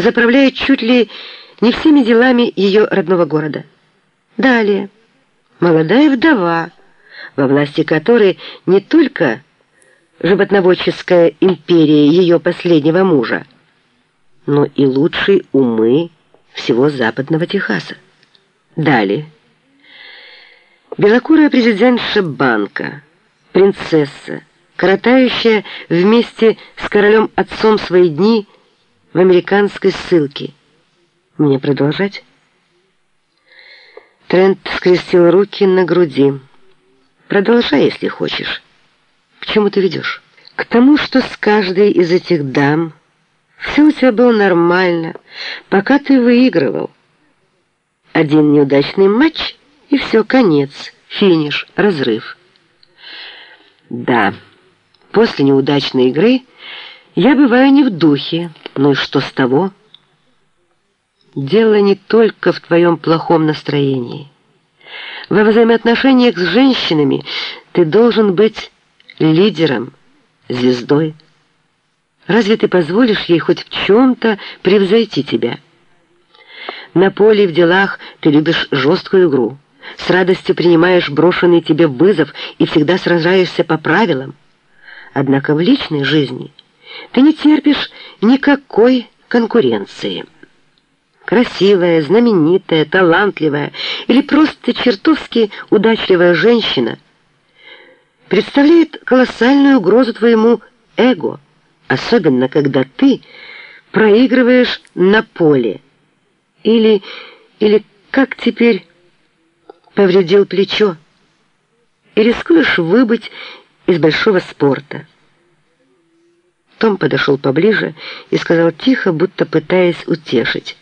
заправляет чуть ли не всеми делами ее родного города. Далее, молодая вдова, во власти которой не только животноводческая империя ее последнего мужа, но и лучшие умы всего западного Техаса. Далее. Белокурая президентша банка, принцесса, коротающая вместе с королем отцом свои дни в американской ссылке. Мне продолжать? Трент скрестил руки на груди. Продолжай, если хочешь. К чему ты ведешь? К тому, что с каждой из этих дам все у тебя было нормально, пока ты выигрывал. Один неудачный матч, и все, конец, финиш, разрыв. Да, после неудачной игры я бываю не в духе, ну и что с того? Дело не только в твоем плохом настроении. Во взаимоотношениях с женщинами ты должен быть лидером, звездой. Разве ты позволишь ей хоть в чем-то превзойти тебя? На поле и в делах ты любишь жесткую игру. С радостью принимаешь брошенный тебе вызов и всегда сражаешься по правилам. Однако в личной жизни ты не терпишь никакой конкуренции. Красивая, знаменитая, талантливая или просто чертовски удачливая женщина представляет колоссальную угрозу твоему эго, особенно когда ты проигрываешь на поле. Или, или как теперь повредил плечо и рискуешь выбыть из большого спорта. Том подошел поближе и сказал тихо, будто пытаясь утешить.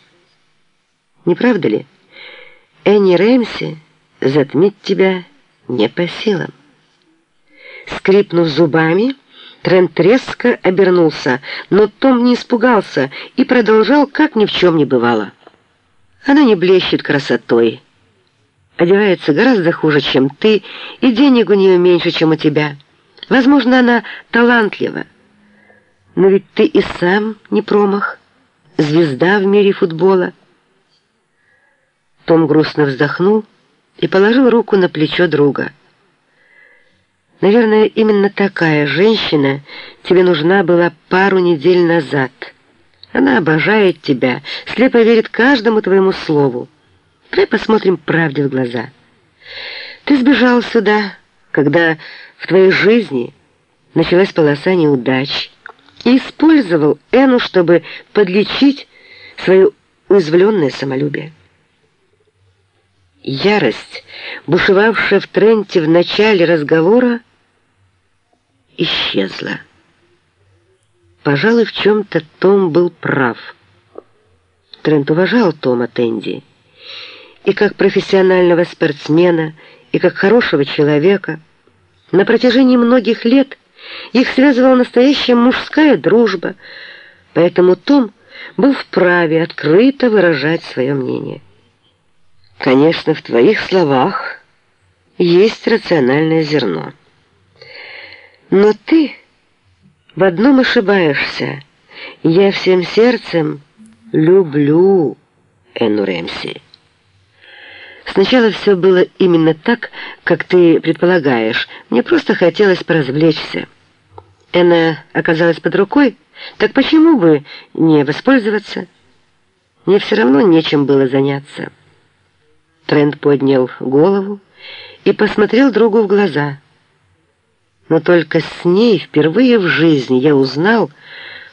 Не правда ли? Энни Рэмси затмить тебя не по силам. Скрипнув зубами, Трент резко обернулся, но Том не испугался и продолжал, как ни в чем не бывало. Она не блещет красотой, одевается гораздо хуже, чем ты, и денег у нее меньше, чем у тебя. Возможно, она талантлива, но ведь ты и сам не промах, звезда в мире футбола. Том грустно вздохнул и положил руку на плечо друга. Наверное, именно такая женщина тебе нужна была пару недель назад. Она обожает тебя, слепо верит каждому твоему слову. Давай посмотрим правде в глаза. Ты сбежал сюда, когда в твоей жизни началась полоса неудач, и использовал Эну, чтобы подлечить свое уязвленное самолюбие. Ярость, бушевавшая в Тренте в начале разговора, исчезла. Пожалуй, в чем-то Том был прав. Трент уважал Тома Тенди. И как профессионального спортсмена, и как хорошего человека. На протяжении многих лет их связывала настоящая мужская дружба, поэтому Том был вправе открыто выражать свое мнение. Конечно, в твоих словах есть рациональное зерно. Но ты в одном ошибаешься. Я всем сердцем люблю Энну Рэмси. Сначала все было именно так, как ты предполагаешь. Мне просто хотелось поразвлечься. Энна оказалась под рукой, так почему бы не воспользоваться? Мне все равно нечем было заняться. Трент поднял голову и посмотрел другу в глаза. Но только с ней впервые в жизни я узнал,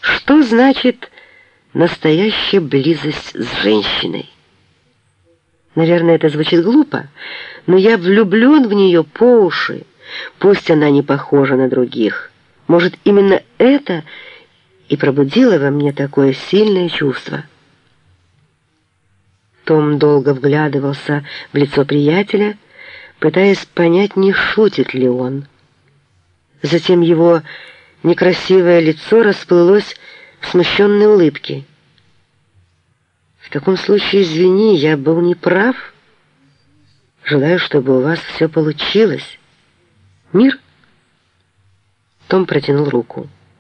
что значит настоящая близость с женщиной. Наверное, это звучит глупо, но я влюблен в нее по уши. Пусть она не похожа на других. Может, именно это и пробудило во мне такое сильное чувство. Том долго вглядывался в лицо приятеля, пытаясь понять, не шутит ли он. Затем его некрасивое лицо расплылось в смущенной улыбке. «В таком случае, извини, я был неправ. Желаю, чтобы у вас все получилось. Мир?» Том протянул руку.